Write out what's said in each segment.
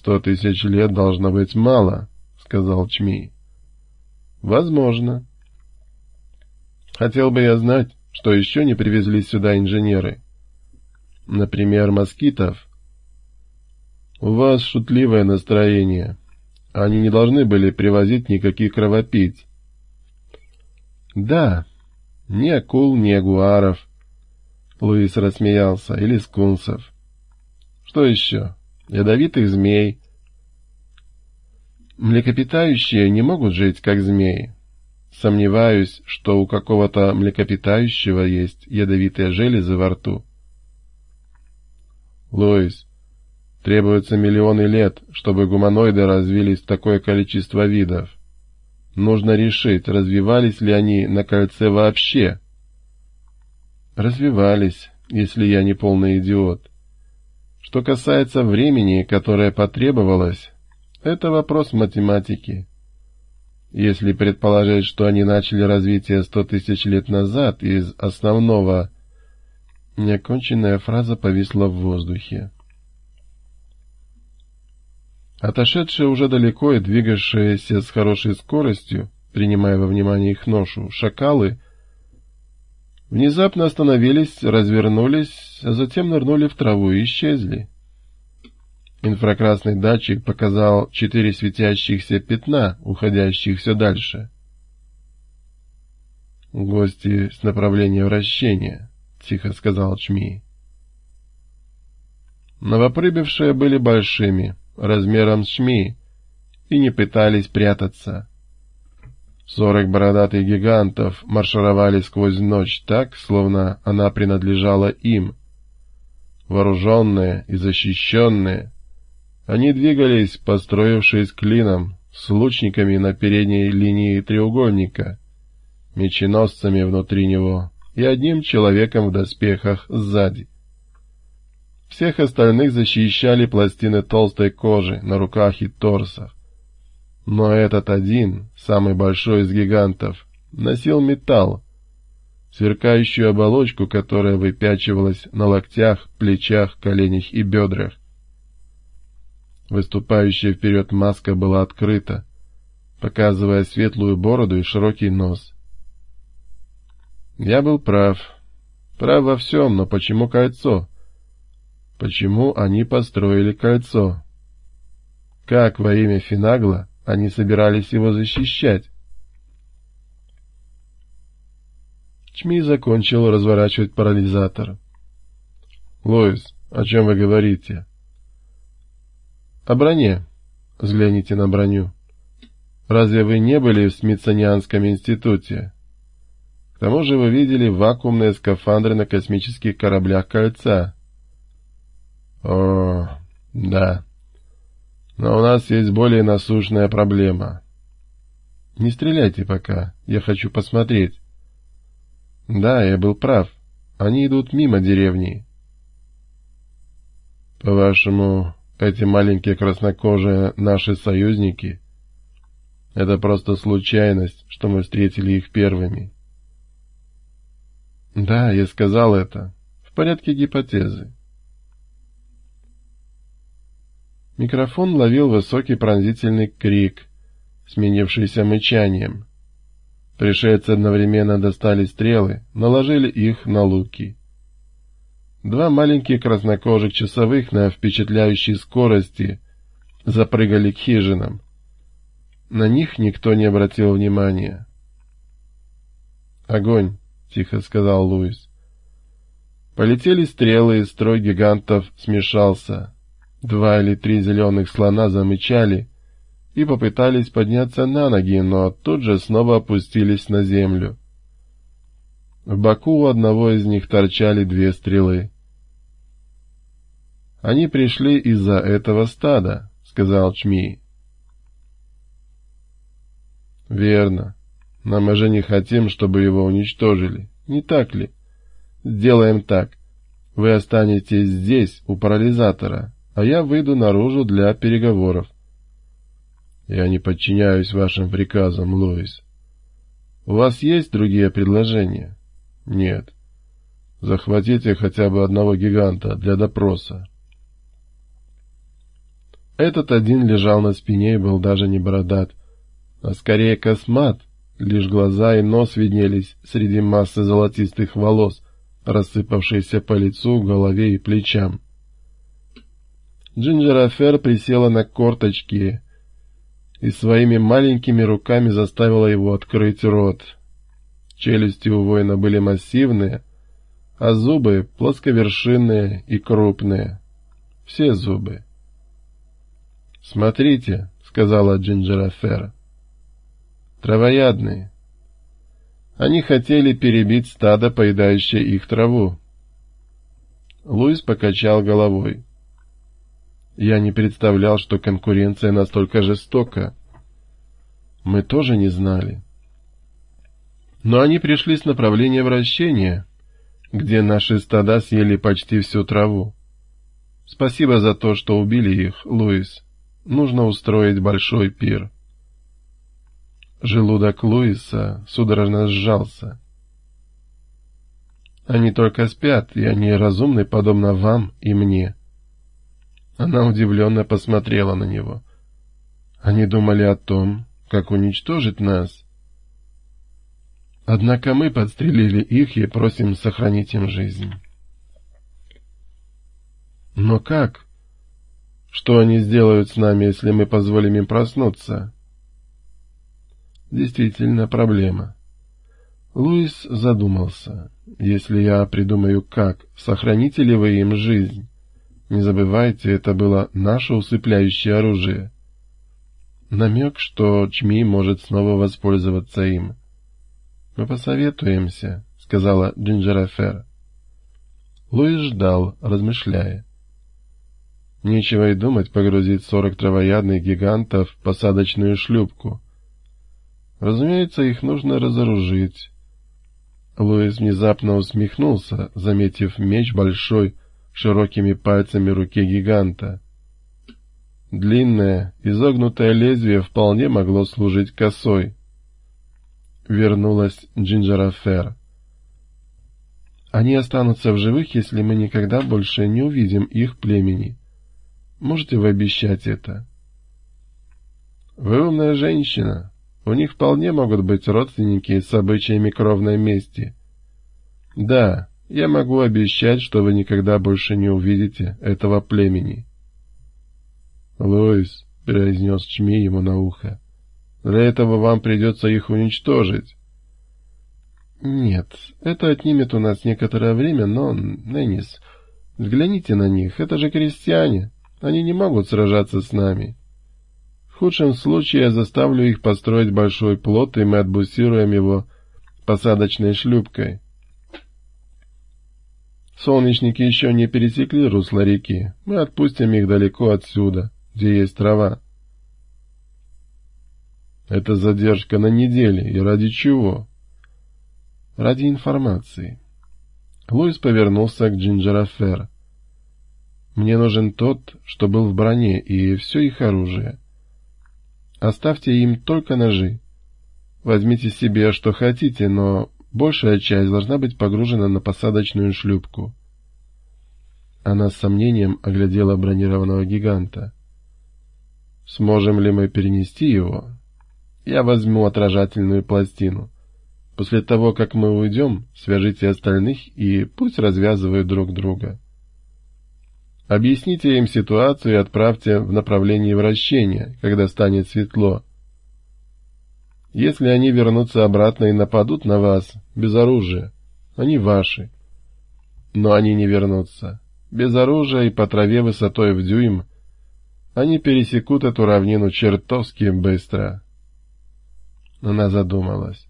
Сто тысяч лет должно быть мало, — сказал Чми. Возможно. Хотел бы я знать, что еще не привезли сюда инженеры. Например, москитов. У вас шутливое настроение. Они не должны были привозить никаких кровопийц. Да, ни акул, ни агуаров. Луис рассмеялся. Или скунсов. Что еще? Ядовитых змей. Млекопитающие не могут жить, как змеи. Сомневаюсь, что у какого-то млекопитающего есть ядовитые железы во рту. Луис, требуется миллионы лет, чтобы гуманоиды развились в такое количество видов. Нужно решить, развивались ли они на кольце вообще. Развивались, если я не полный идиот. Что касается времени, которое потребовалось, это вопрос математики. Если предположить, что они начали развитие сто тысяч лет назад из основного... Неоконченная фраза повисла в воздухе. Отошедшие уже далеко и двигавшиеся с хорошей скоростью, принимая во внимание их ношу, шакалы внезапно остановились, развернулись, а затем нырнули в траву и исчезли. Инфракрасный датчик показал четыре светящихся пятна, уходящих все дальше. «Гости с направления вращения», — тихо сказал Чми. Новоприбывшие были большими, размером с Чми, и не пытались прятаться. Сорок бородатых гигантов маршировали сквозь ночь так, словно она принадлежала им. Вооруженные и защищенные — они двигались, построившись клином, с лучниками на передней линии треугольника, меченосцами внутри него и одним человеком в доспехах сзади. Всех остальных защищали пластины толстой кожи на руках и торсах. Но этот один, самый большой из гигантов, носил металл, сверкающую оболочку, которая выпячивалась на локтях, плечах, коленях и бедрах. Выступающая вперед маска была открыта, показывая светлую бороду и широкий нос. Я был прав. Прав во всем, но почему кольцо? Почему они построили кольцо? Как во имя Финагла они собирались его защищать? Чми закончил разворачивать парализатор. — Лоис, о чем вы говорите? О броне. Взгляните на броню. Разве вы не были в Смитсонианском институте? К тому же вы видели вакуумные скафандры на космических кораблях Кольца. О, да. Но у нас есть более насущная проблема. Не стреляйте пока, я хочу посмотреть. Да, я был прав. Они идут мимо деревни. По-вашему, эти маленькие краснокожие наши союзники. Это просто случайность, что мы встретили их первыми. Да, я сказал это. В порядке гипотезы. Микрофон ловил высокий пронзительный крик, сменившийся мычанием. Пришельцы одновременно достали стрелы, наложили их на луки. Два маленьких краснокожих часовых на впечатляющей скорости запрыгали к хижинам. На них никто не обратил внимания. «Огонь!» — тихо сказал Луис. Полетели стрелы, и строй гигантов смешался. Два или три зеленых слона замычали и попытались подняться на ноги, но тут же снова опустились на землю. В боку у одного из них торчали две стрелы. «Они пришли из-за этого стада», — сказал Чми. «Верно. Но мы же не хотим, чтобы его уничтожили. Не так ли? Сделаем так. Вы останетесь здесь, у парализатора, а я выйду наружу для переговоров». «Я не подчиняюсь вашим приказам, Луис. У вас есть другие предложения?» «Нет. Захватите хотя бы одного гиганта для допроса». Этот один лежал на спине и был даже не бородат, а скорее космат, лишь глаза и нос виднелись среди массы золотистых волос, рассыпавшиеся по лицу, голове и плечам. Джинджер Афер присела на корточки и своими маленькими руками заставила его открыть рот. Челюсти у воина были массивные, а зубы плосковершинные и крупные. Все зубы. «Смотрите», — сказала Джинджер Афер, — «травоядные». Они хотели перебить стадо, поедающее их траву. Луис покачал головой. Я не представлял, что конкуренция настолько жестока. Мы тоже не знали. Но они пришли с направления вращения, где наши стада съели почти всю траву. Спасибо за то, что убили их, Луис. Нужно устроить большой пир. Желудок Луиса судорожно сжался. Они только спят, и они разумны, подобно вам и мне. Она удивленно посмотрела на него. Они думали о том, как уничтожить нас. Однако мы подстрелили их и просим сохранить им жизнь. Но как? Что они сделают с нами, если мы позволим им проснуться? Действительно проблема. Луис задумался. Если я придумаю как, сохраните ли вы им жизнь? Не забывайте, это было наше усыпляющее оружие. Намек, что Чми может снова воспользоваться им. «Мы посоветуемся», — сказала Джинджерафер. Луис ждал, размышляя. Нечего и думать погрузить сорок травоядных гигантов в посадочную шлюпку. Разумеется, их нужно разоружить. Луис внезапно усмехнулся, заметив меч большой, широкими пальцами руки гиганта. Длинное, изогнутое лезвие вполне могло служить косой. Вернулась Джинджера Фер. Они останутся в живых, если мы никогда больше не увидим их племени. Можете вы обещать это? Вы умная женщина. У них вполне могут быть родственники с обычаями кровной мести. Да, я могу обещать, что вы никогда больше не увидите этого племени. Луис, — произнес Чми ему на ухо, — для этого вам придется их уничтожить. Нет, это отнимет у нас некоторое время, но, Неннис, взгляните на них, это же крестьяне, они не могут сражаться с нами. В худшем случае я заставлю их построить большой плот, и мы отбусируем его посадочной шлюпкой. Солнечники еще не пересекли русло реки. Мы отпустим их далеко отсюда, где есть трава. Это задержка на неделе. И ради чего? Ради информации. Луис повернулся к Джинджера Фер. Мне нужен тот, что был в броне, и все их оружие. Оставьте им только ножи. Возьмите себе, что хотите, но Большая часть должна быть погружена на посадочную шлюпку. Она с сомнением оглядела бронированного гиганта. «Сможем ли мы перенести его?» «Я возьму отражательную пластину. После того, как мы уйдем, свяжите остальных и пусть развязывают друг друга. Объясните им ситуацию и отправьте в направлении вращения, когда станет светло». Если они вернутся обратно и нападут на вас, без оружия, они ваши. Но они не вернутся. Без оружия и по траве высотой в дюйм они пересекут эту равнину чертовски быстро. Она задумалась.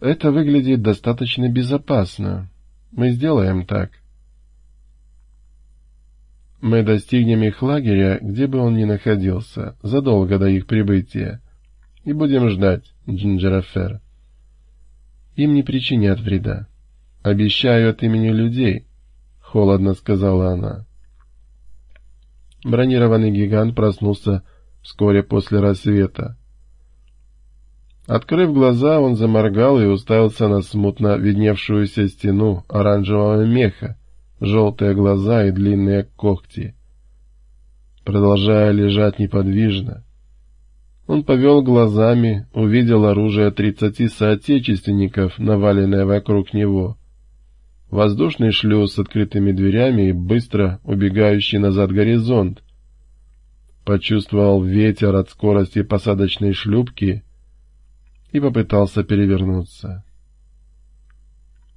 Это выглядит достаточно безопасно. Мы сделаем так. Мы достигнем их лагеря, где бы он ни находился, задолго до их прибытия и будем ждать, Джинджерафер. Им не причинят вреда. Обещаю от имени людей, — холодно сказала она. Бронированный гигант проснулся вскоре после рассвета. Открыв глаза, он заморгал и уставился на смутно видневшуюся стену оранжевого меха, желтые глаза и длинные когти. продолжая лежать неподвижно. Он повел глазами, увидел оружие тридцати соотечественников, наваленное вокруг него. Воздушный шлюз с открытыми дверями и быстро убегающий назад горизонт. Почувствовал ветер от скорости посадочной шлюпки и попытался перевернуться.